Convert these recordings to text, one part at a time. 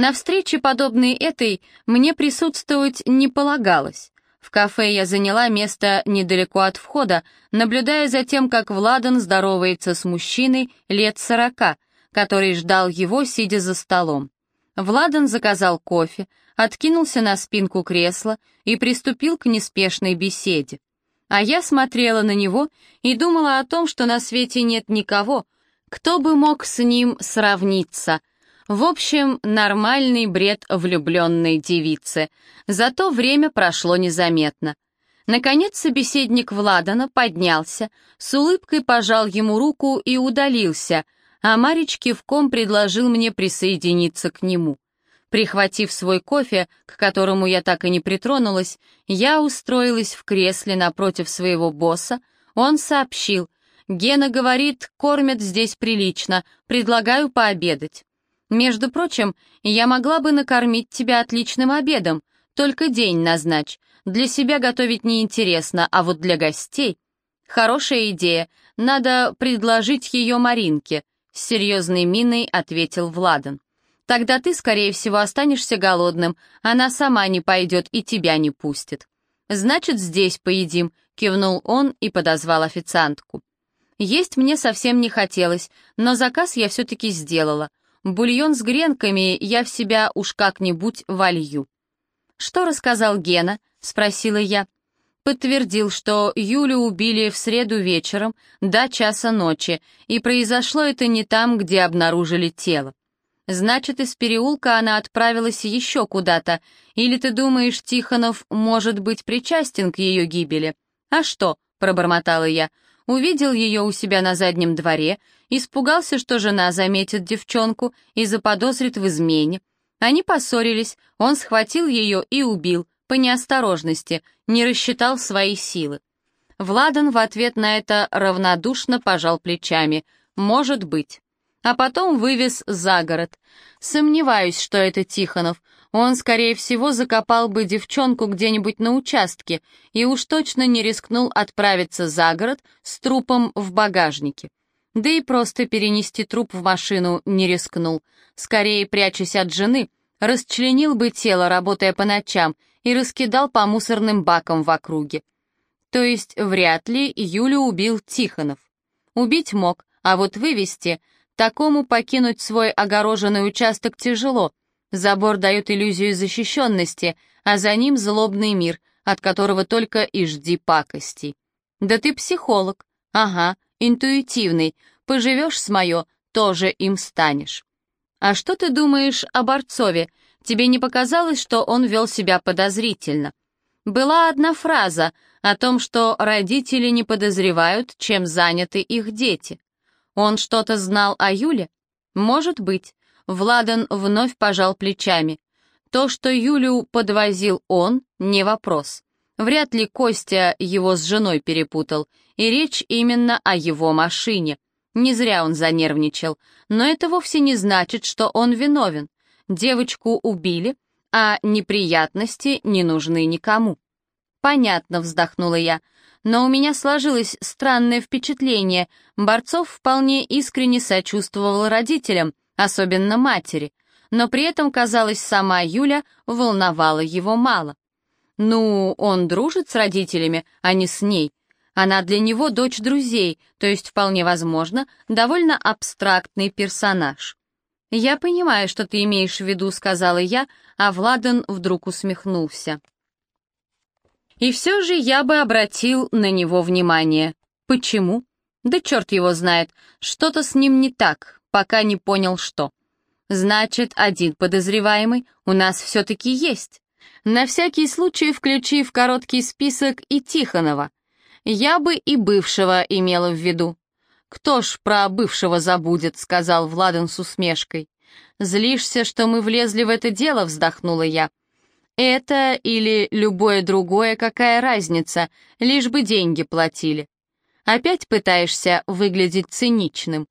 На встрече, подобной этой, мне присутствовать не полагалось. В кафе я заняла место недалеко от входа, наблюдая за тем, как Владан здоровается с мужчиной лет сорока, который ждал его, сидя за столом. Владан заказал кофе, откинулся на спинку кресла и приступил к неспешной беседе. А я смотрела на него и думала о том, что на свете нет никого, кто бы мог с ним сравниться. В общем, нормальный бред влюбленной девицы. Зато время прошло незаметно. Наконец собеседник Владана поднялся, с улыбкой пожал ему руку и удалился, а Марич кивком предложил мне присоединиться к нему. Прихватив свой кофе, к которому я так и не притронулась, я устроилась в кресле напротив своего босса. Он сообщил, «Гена говорит, кормят здесь прилично, предлагаю пообедать». «Между прочим, я могла бы накормить тебя отличным обедом, только день назначь. Для себя готовить неинтересно, а вот для гостей...» «Хорошая идея, надо предложить ее Маринке», — с серьезной миной ответил Владан. Тогда ты, скорее всего, останешься голодным, она сама не пойдет и тебя не пустит. Значит, здесь поедим, кивнул он и подозвал официантку. Есть мне совсем не хотелось, но заказ я все-таки сделала. Бульон с гренками я в себя уж как-нибудь волью. «Что рассказал Гена?» — спросила я. Подтвердил, что Юлю убили в среду вечером до часа ночи, и произошло это не там, где обнаружили тело. Значит, из переулка она отправилась еще куда-то. Или ты думаешь, Тихонов может быть причастен к ее гибели? А что, пробормотала я, увидел ее у себя на заднем дворе, испугался, что жена заметит девчонку и заподозрит в измене. Они поссорились, он схватил ее и убил, по неосторожности, не рассчитал свои силы. Владан в ответ на это равнодушно пожал плечами. «Может быть» а потом вывез за город. Сомневаюсь, что это Тихонов. Он, скорее всего, закопал бы девчонку где-нибудь на участке и уж точно не рискнул отправиться за город с трупом в багажнике. Да и просто перенести труп в машину не рискнул. Скорее, прячась от жены, расчленил бы тело, работая по ночам, и раскидал по мусорным бакам в округе. То есть вряд ли Юлю убил Тихонов. Убить мог, а вот вывести Такому покинуть свой огороженный участок тяжело. Забор дает иллюзию защищенности, а за ним злобный мир, от которого только и жди пакостей. Да ты психолог. Ага, интуитивный. Поживешь с мое, тоже им станешь. А что ты думаешь о Борцове? Тебе не показалось, что он вел себя подозрительно? Была одна фраза о том, что родители не подозревают, чем заняты их дети. Он что-то знал о Юле? Может быть. Владан вновь пожал плечами. То, что Юлю подвозил он, не вопрос. Вряд ли Костя его с женой перепутал, и речь именно о его машине. Не зря он занервничал, но это вовсе не значит, что он виновен. Девочку убили, а неприятности не нужны никому. «Понятно», — вздохнула я, но у меня сложилось странное впечатление. Борцов вполне искренне сочувствовал родителям, особенно матери, но при этом, казалось, сама Юля волновала его мало. Ну, он дружит с родителями, а не с ней. Она для него дочь друзей, то есть, вполне возможно, довольно абстрактный персонаж. «Я понимаю, что ты имеешь в виду», — сказала я, а Владан вдруг усмехнулся. И все же я бы обратил на него внимание. Почему? Да черт его знает, что-то с ним не так, пока не понял что. Значит, один подозреваемый у нас все-таки есть. На всякий случай включи в короткий список и Тихонова. Я бы и бывшего имела в виду. «Кто ж про бывшего забудет», — сказал Владан с усмешкой. «Злишься, что мы влезли в это дело?» — вздохнула я. Это или любое другое, какая разница, лишь бы деньги платили. Опять пытаешься выглядеть циничным.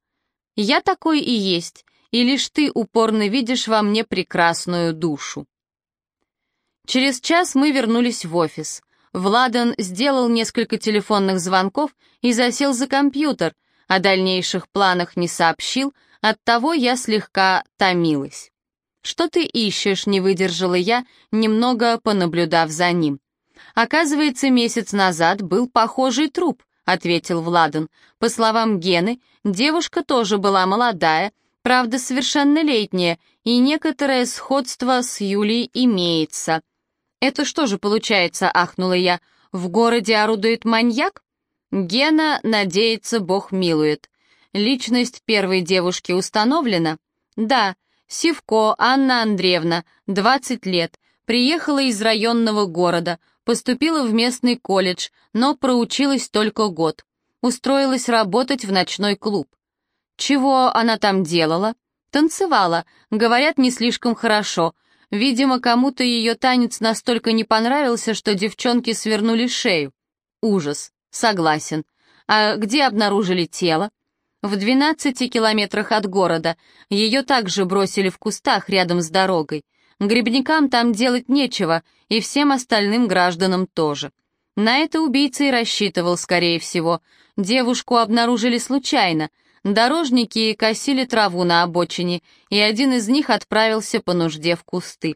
Я такой и есть, и лишь ты упорно видишь во мне прекрасную душу. Через час мы вернулись в офис. Владан сделал несколько телефонных звонков и засел за компьютер, о дальнейших планах не сообщил, оттого я слегка томилась. «Что ты ищешь?» — не выдержала я, немного понаблюдав за ним. «Оказывается, месяц назад был похожий труп», — ответил Владан. «По словам Гены, девушка тоже была молодая, правда, совершеннолетняя, и некоторое сходство с Юлей имеется». «Это что же получается?» — ахнула я. «В городе орудует маньяк?» Гена надеется, Бог милует. Личность первой девушки установлена? Да, Сивко Анна Андреевна, 20 лет, приехала из районного города, поступила в местный колледж, но проучилась только год. Устроилась работать в ночной клуб. Чего она там делала? Танцевала, говорят, не слишком хорошо. Видимо, кому-то ее танец настолько не понравился, что девчонки свернули шею. Ужас. Согласен. А где обнаружили тело? В 12 километрах от города. Ее также бросили в кустах рядом с дорогой. Грибникам там делать нечего, и всем остальным гражданам тоже. На это убийца и рассчитывал, скорее всего. Девушку обнаружили случайно. Дорожники косили траву на обочине, и один из них отправился по нужде в кусты.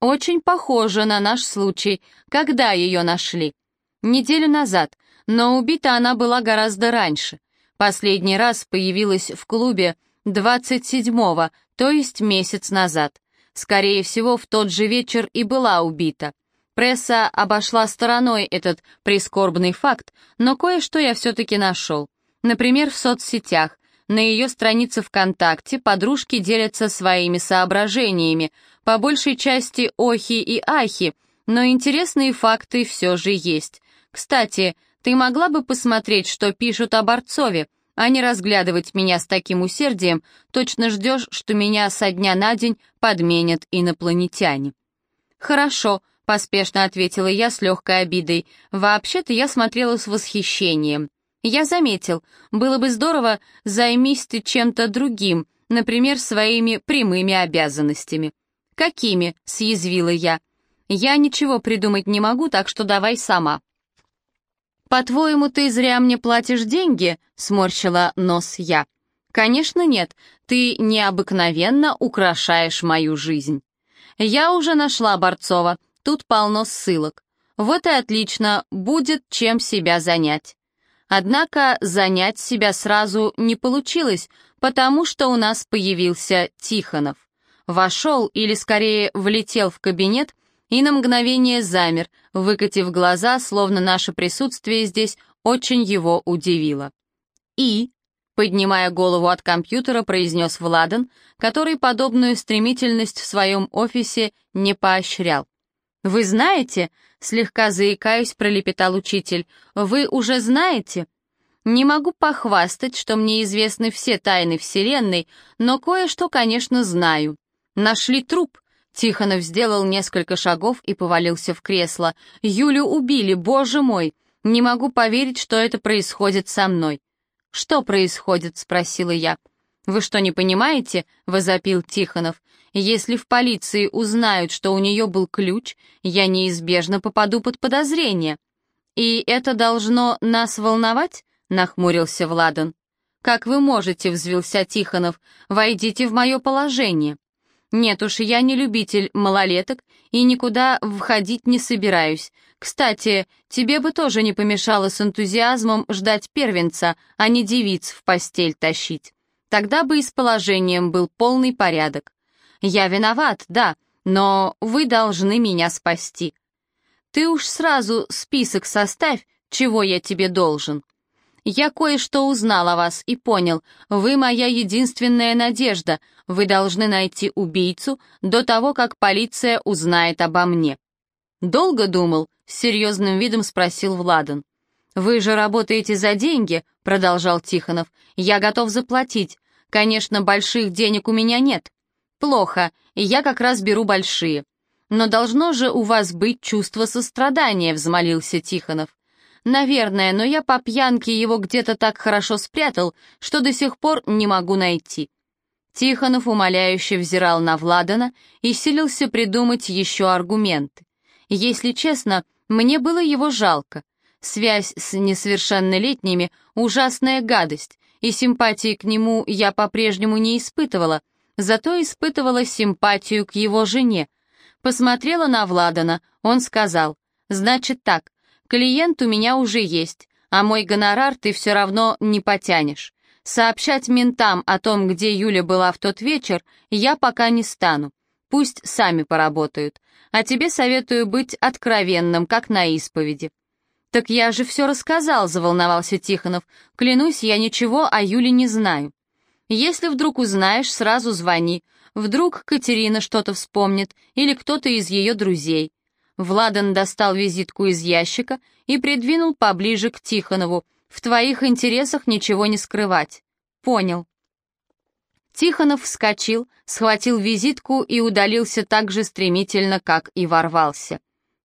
Очень похоже на наш случай. Когда ее нашли? Неделю назад — но убита она была гораздо раньше. Последний раз появилась в клубе 27-го, то есть месяц назад. Скорее всего, в тот же вечер и была убита. Пресса обошла стороной этот прискорбный факт, но кое-что я все-таки нашел. Например, в соцсетях. На ее странице ВКонтакте подружки делятся своими соображениями, по большей части охи и ахи, но интересные факты все же есть. Кстати, ты могла бы посмотреть, что пишут о Борцове, а не разглядывать меня с таким усердием, точно ждешь, что меня со дня на день подменят инопланетяне». «Хорошо», — поспешно ответила я с легкой обидой. «Вообще-то я смотрела с восхищением. Я заметил, было бы здорово, займись ты чем-то другим, например, своими прямыми обязанностями». «Какими?» — съязвила я. «Я ничего придумать не могу, так что давай сама». «По-твоему, ты зря мне платишь деньги?» — сморщила нос я. «Конечно нет, ты необыкновенно украшаешь мою жизнь». «Я уже нашла Борцова, тут полно ссылок. Вот и отлично, будет чем себя занять». Однако занять себя сразу не получилось, потому что у нас появился Тихонов. Вошел, или скорее влетел в кабинет, и на мгновение замер, выкатив глаза, словно наше присутствие здесь очень его удивило. «И», поднимая голову от компьютера, произнес Владан, который подобную стремительность в своем офисе не поощрял. «Вы знаете?» — слегка заикаясь, пролепетал учитель. «Вы уже знаете?» «Не могу похвастать, что мне известны все тайны Вселенной, но кое-что, конечно, знаю. Нашли труп, Тихонов сделал несколько шагов и повалился в кресло. «Юлю убили, боже мой! Не могу поверить, что это происходит со мной». «Что происходит?» — спросила я. «Вы что, не понимаете?» — возопил Тихонов. «Если в полиции узнают, что у нее был ключ, я неизбежно попаду под подозрение». «И это должно нас волновать?» — нахмурился Владан. «Как вы можете?» — взвился Тихонов. «Войдите в мое положение». «Нет уж, я не любитель малолеток и никуда входить не собираюсь. Кстати, тебе бы тоже не помешало с энтузиазмом ждать первенца, а не девиц в постель тащить. Тогда бы и с положением был полный порядок. Я виноват, да, но вы должны меня спасти. Ты уж сразу список составь, чего я тебе должен. Я кое-что узнал о вас и понял, вы моя единственная надежда, вы должны найти убийцу до того, как полиция узнает обо мне». «Долго думал?» — с серьезным видом спросил Владан. «Вы же работаете за деньги», — продолжал Тихонов. «Я готов заплатить. Конечно, больших денег у меня нет. Плохо, я как раз беру большие. Но должно же у вас быть чувство сострадания», — взмолился Тихонов. Наверное, но я по пьянке его где-то так хорошо спрятал, что до сих пор не могу найти. Тихонов умоляюще взирал на Владана и силился придумать еще аргументы. Если честно, мне было его жалко. Связь с несовершеннолетними — ужасная гадость, и симпатии к нему я по-прежнему не испытывала. Зато испытывала симпатию к его жене. Посмотрела на Владана, он сказал, «Значит так, клиент у меня уже есть, а мой гонорар ты все равно не потянешь. Сообщать ментам о том, где Юля была в тот вечер, я пока не стану. Пусть сами поработают. А тебе советую быть откровенным, как на исповеди. «Так я же все рассказал», — заволновался Тихонов. «Клянусь, я ничего о Юле не знаю». «Если вдруг узнаешь, сразу звони. Вдруг Катерина что-то вспомнит или кто-то из ее друзей». Владан достал визитку из ящика и придвинул поближе к Тихонову. «В твоих интересах ничего не скрывать». «Понял». Тихонов вскочил, схватил визитку и удалился так же стремительно, как и ворвался.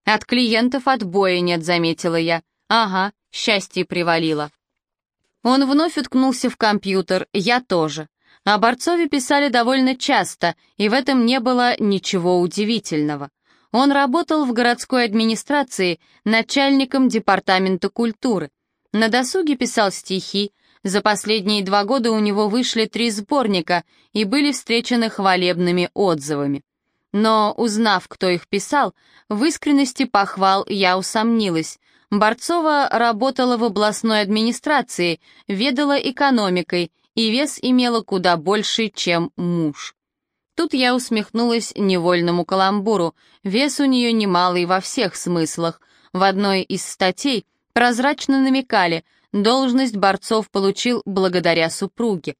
«От клиентов отбоя нет», — заметила я. «Ага, счастье привалило». Он вновь уткнулся в компьютер, я тоже. О Борцове писали довольно часто, и в этом не было ничего удивительного. Он работал в городской администрации начальником департамента культуры. На досуге писал стихи, за последние два года у него вышли три сборника и были встречены хвалебными отзывами. Но, узнав, кто их писал, в искренности похвал я усомнилась. Борцова работала в областной администрации, ведала экономикой, и вес имела куда больше, чем муж. Тут я усмехнулась невольному каламбуру. Вес у нее немалый во всех смыслах. В одной из статей прозрачно намекали, должность борцов получил благодаря супруге.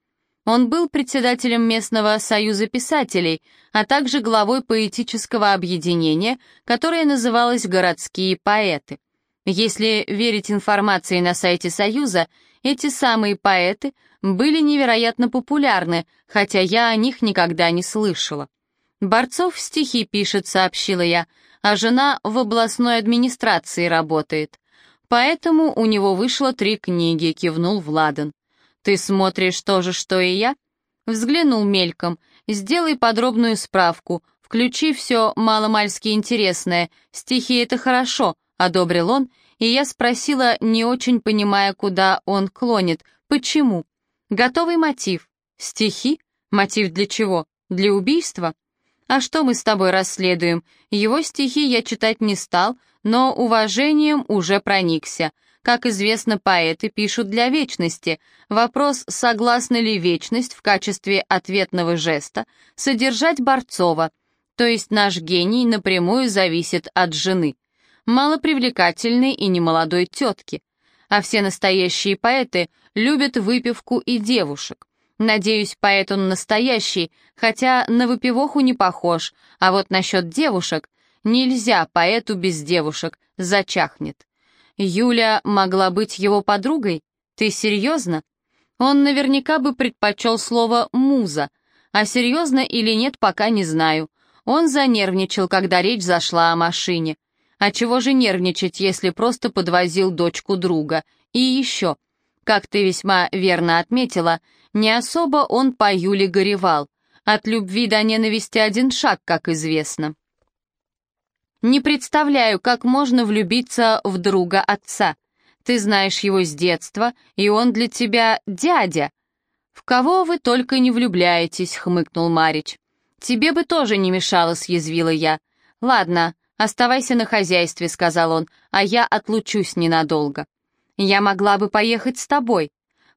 Он был председателем местного союза писателей, а также главой поэтического объединения, которое называлось «Городские поэты». Если верить информации на сайте Союза, эти самые поэты были невероятно популярны, хотя я о них никогда не слышала. «Борцов стихи пишет», — сообщила я, а жена в областной администрации работает. Поэтому у него вышло три книги, кивнул Владан. «Ты смотришь то же, что и я?» Взглянул мельком. «Сделай подробную справку. Включи все маломальски интересное. Стихи — это хорошо», — одобрил он, и я спросила, не очень понимая, куда он клонит. «Почему?» «Готовый мотив. Стихи? Мотив для чего? Для убийства?» «А что мы с тобой расследуем? Его стихи я читать не стал, но уважением уже проникся. Как известно, поэты пишут для вечности. Вопрос, согласна ли вечность в качестве ответного жеста содержать Борцова, то есть наш гений напрямую зависит от жены. Малопривлекательной и немолодой тетки. А все настоящие поэты любят выпивку и девушек. Надеюсь, поэт он настоящий, хотя на выпивоху не похож, а вот насчет девушек нельзя поэту без девушек, зачахнет. Юля могла быть его подругой? Ты серьезно? Он наверняка бы предпочел слово «муза», а серьезно или нет, пока не знаю. Он занервничал, когда речь зашла о машине. А чего же нервничать, если просто подвозил дочку друга? И еще, как ты весьма верно отметила, не особо он по Юле горевал. От любви до ненависти один шаг, как известно. Не представляю, как можно влюбиться в друга отца. Ты знаешь его с детства, и он для тебя дядя. В кого вы только не влюбляетесь, хмыкнул Марич. Тебе бы тоже не мешало, съязвила я. Ладно, оставайся на хозяйстве, сказал он, а я отлучусь ненадолго. Я могла бы поехать с тобой.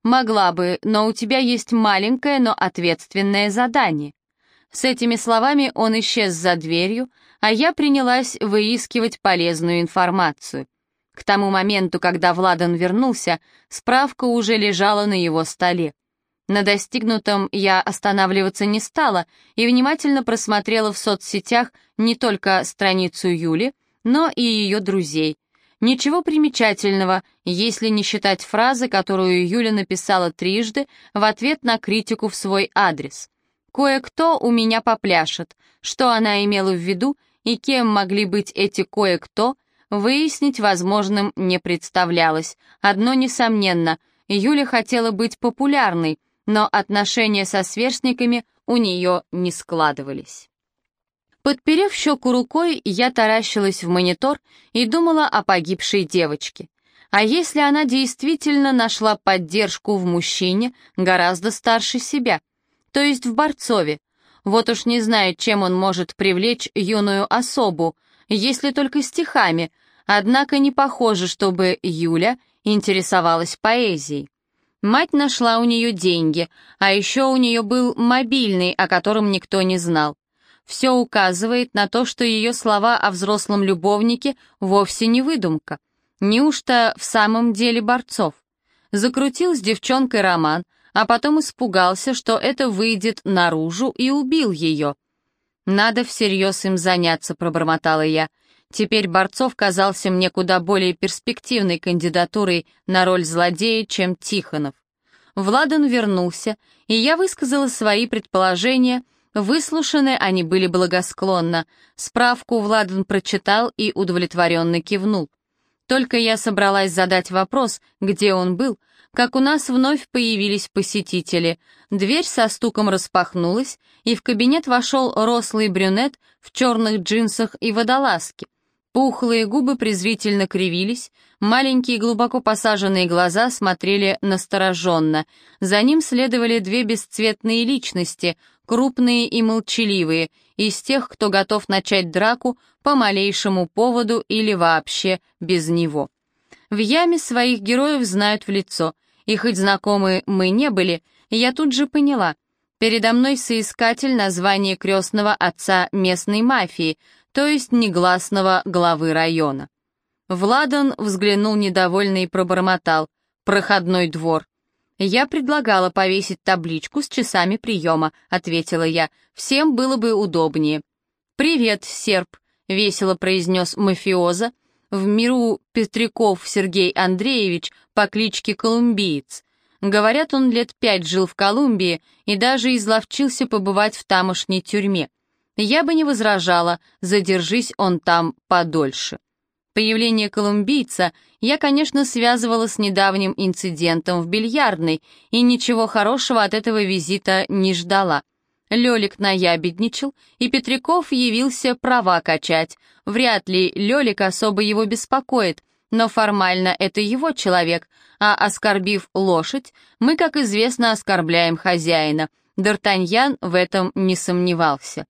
Могла бы, но у тебя есть маленькое, но ответственное задание. С этими словами он исчез за дверью, а я принялась выискивать полезную информацию. К тому моменту, когда Владан вернулся, справка уже лежала на его столе. На достигнутом я останавливаться не стала и внимательно просмотрела в соцсетях не только страницу Юли, но и ее друзей. Ничего примечательного, если не считать фразы, которую Юля написала трижды в ответ на критику в свой адрес. «Кое-кто у меня попляшет», что она имела в виду и кем могли быть эти кое-кто, выяснить возможным не представлялось. Одно несомненно, Юля хотела быть популярной, но отношения со сверстниками у нее не складывались. Подперев щеку рукой, я таращилась в монитор и думала о погибшей девочке. А если она действительно нашла поддержку в мужчине, гораздо старше себя, то есть в Борцове, Вот уж не знает, чем он может привлечь юную особу, если только стихами, однако не похоже, чтобы Юля интересовалась поэзией. Мать нашла у нее деньги, а еще у нее был мобильный, о котором никто не знал. Все указывает на то, что ее слова о взрослом любовнике вовсе не выдумка. Неужто в самом деле Борцов? Закрутил с девчонкой роман, а потом испугался, что это выйдет наружу и убил ее. «Надо всерьез им заняться», — пробормотала я. Теперь Борцов казался мне куда более перспективной кандидатурой на роль злодея, чем Тихонов. Владан вернулся, и я высказала свои предположения, выслушаны они были благосклонно. Справку Владан прочитал и удовлетворенно кивнул. Только я собралась задать вопрос, где он был, как у нас вновь появились посетители. Дверь со стуком распахнулась, и в кабинет вошел рослый брюнет в черных джинсах и водолазке. Пухлые губы презрительно кривились, маленькие глубоко посаженные глаза смотрели настороженно. За ним следовали две бесцветные личности, крупные и молчаливые, из тех, кто готов начать драку по малейшему поводу или вообще без него. В яме своих героев знают в лицо, и хоть знакомы мы не были, я тут же поняла — Передо мной соискатель названия крестного отца местной мафии, то есть негласного главы района. Владан взглянул недовольно и пробормотал. «Проходной двор». «Я предлагала повесить табличку с часами приема», — ответила я. «Всем было бы удобнее». «Привет, серп», — весело произнес мафиоза. В миру Петряков Сергей Андреевич по кличке Колумбиец. Говорят, он лет пять жил в Колумбии и даже изловчился побывать в тамошней тюрьме. Я бы не возражала, задержись он там подольше. Появление колумбийца я, конечно, связывала с недавним инцидентом в бильярдной и ничего хорошего от этого визита не ждала. Лёлик наябедничал, и Петряков явился права качать. Вряд ли Лёлик особо его беспокоит, но формально это его человек, а оскорбив лошадь, мы, как известно, оскорбляем хозяина. Д'Артаньян в этом не сомневался.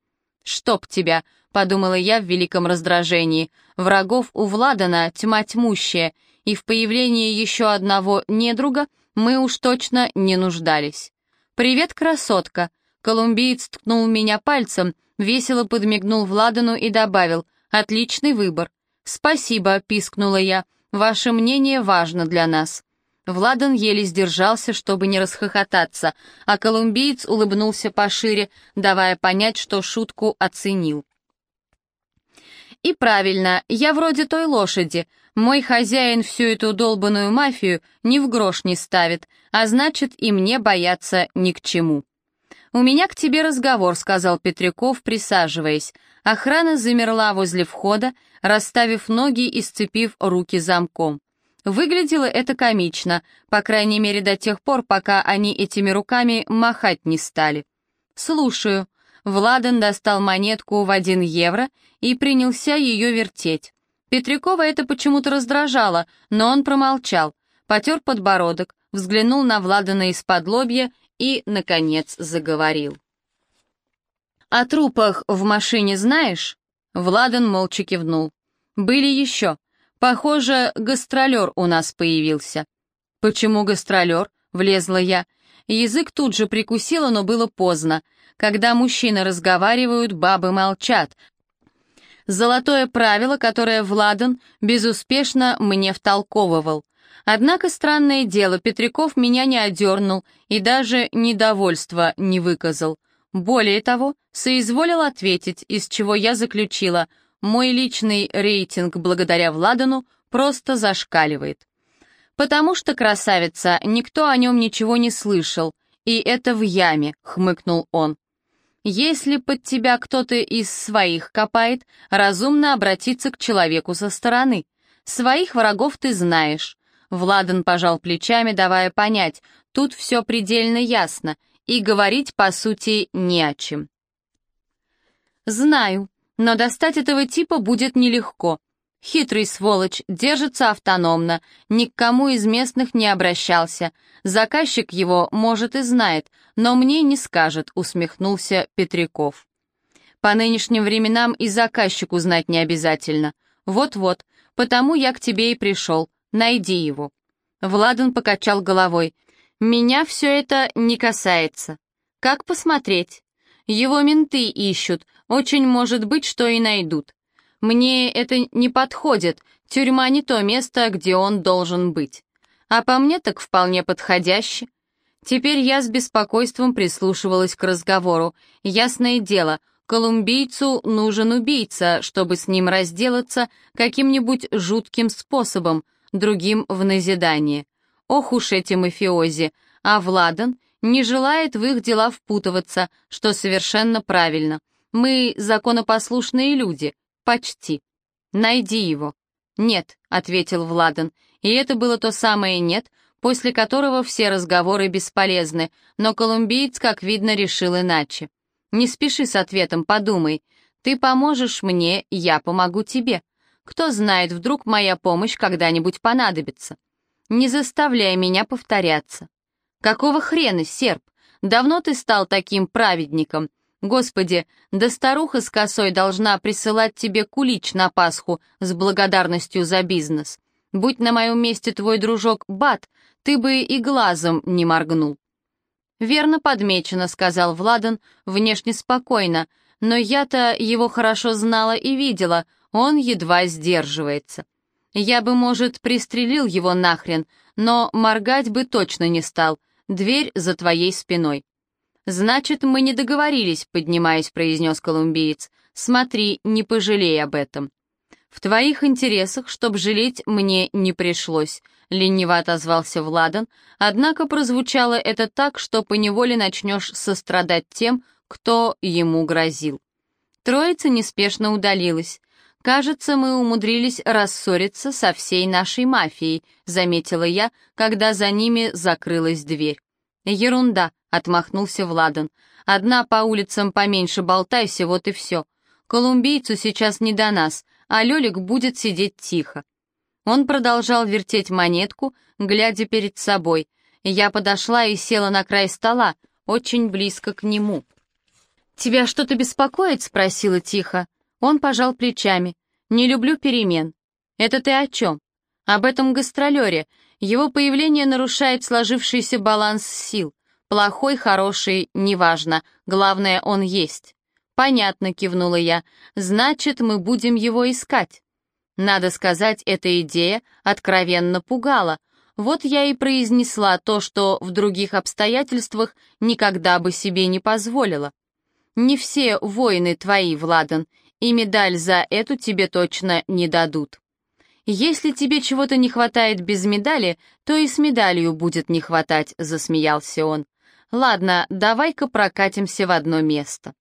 «Чтоб тебя!» — подумала я в великом раздражении. Врагов у Владана тьма тьмущая, и в появлении еще одного недруга мы уж точно не нуждались. «Привет, красотка!» Колумбиец ткнул меня пальцем, весело подмигнул Владану и добавил «Отличный выбор». «Спасибо», — пискнула я, — «ваше мнение важно для нас». Владан еле сдержался, чтобы не расхохотаться, а колумбиец улыбнулся пошире, давая понять, что шутку оценил. «И правильно, я вроде той лошади. Мой хозяин всю эту долбанную мафию ни в грош не ставит, а значит, и мне бояться ни к чему». «У меня к тебе разговор», — сказал Петряков, присаживаясь. Охрана замерла возле входа, расставив ноги и сцепив руки замком. Выглядело это комично, по крайней мере до тех пор, пока они этими руками махать не стали. «Слушаю». Владан достал монетку в один евро и принялся ее вертеть. Петрякова это почему-то раздражало, но он промолчал, потер подбородок, взглянул на Владана из-под лобья и, наконец, заговорил. «О трупах в машине знаешь?» Владан молча кивнул. «Были еще. Похоже, гастролер у нас появился». «Почему гастролер?» — влезла я. Язык тут же прикусила, но было поздно. Когда мужчины разговаривают, бабы молчат. Золотое правило, которое Владан безуспешно мне втолковывал. Однако странное дело, Петряков меня не одернул и даже недовольства не выказал. Более того, соизволил ответить, из чего я заключила — мой личный рейтинг благодаря Владану просто зашкаливает. Потому что, красавица, никто о нем ничего не слышал, и это в яме, хмыкнул он. Если под тебя кто-то из своих копает, разумно обратиться к человеку со стороны. Своих врагов ты знаешь. Владан пожал плечами, давая понять, тут все предельно ясно, и говорить, по сути, не о чем. «Знаю», но достать этого типа будет нелегко. Хитрый сволочь, держится автономно, ни к кому из местных не обращался. Заказчик его, может, и знает, но мне не скажет», — усмехнулся Петряков. «По нынешним временам и заказчику знать не обязательно. Вот-вот, потому я к тебе и пришел. Найди его». Владан покачал головой. «Меня все это не касается. Как посмотреть? Его менты ищут, очень может быть, что и найдут. Мне это не подходит, тюрьма не то место, где он должен быть. А по мне так вполне подходяще. Теперь я с беспокойством прислушивалась к разговору. Ясное дело, колумбийцу нужен убийца, чтобы с ним разделаться каким-нибудь жутким способом, другим в назидание. Ох уж эти мафиози, а Владан не желает в их дела впутываться, что совершенно правильно. Мы законопослушные люди, почти. Найди его. Нет, ответил Владан, и это было то самое «нет», после которого все разговоры бесполезны, но колумбиец, как видно, решил иначе. «Не спеши с ответом, подумай. Ты поможешь мне, я помогу тебе. Кто знает, вдруг моя помощь когда-нибудь понадобится. Не заставляй меня повторяться. Какого хрена, серп? Давно ты стал таким праведником? Господи, да старуха с косой должна присылать тебе кулич на Пасху с благодарностью за бизнес. Будь на моем месте твой дружок Бат, ты бы и глазом не моргнул. «Верно подмечено», — сказал Владан, внешне спокойно, но я-то его хорошо знала и видела, он едва сдерживается. Я бы, может, пристрелил его нахрен, но моргать бы точно не стал, дверь за твоей спиной. «Значит, мы не договорились», — поднимаясь, произнес колумбиец. «Смотри, не пожалей об этом». «В твоих интересах, чтоб жалеть мне не пришлось», — лениво отозвался Владан, однако прозвучало это так, что поневоле начнешь сострадать тем, кто ему грозил. Троица неспешно удалилась. «Кажется, мы умудрились рассориться со всей нашей мафией», — заметила я, когда за ними закрылась дверь. «Ерунда», — отмахнулся Владан. «Одна по улицам поменьше болтайся, вот и все. Колумбийцу сейчас не до нас, а Лёлик будет сидеть тихо. Он продолжал вертеть монетку, глядя перед собой. Я подошла и села на край стола, очень близко к нему. «Тебя что-то беспокоит?» — спросила тихо. Он пожал плечами. «Не люблю перемен». «Это ты о чем?» «Об этом гастролере. Его появление нарушает сложившийся баланс сил. Плохой, хороший, неважно. Главное, он есть». «Понятно», — кивнула я. «Значит, мы будем его искать». Надо сказать, эта идея откровенно пугала. Вот я и произнесла то, что в других обстоятельствах никогда бы себе не позволила. «Не все воины твои, Владан, и медаль за эту тебе точно не дадут». «Если тебе чего-то не хватает без медали, то и с медалью будет не хватать», — засмеялся он. «Ладно, давай-ка прокатимся в одно место».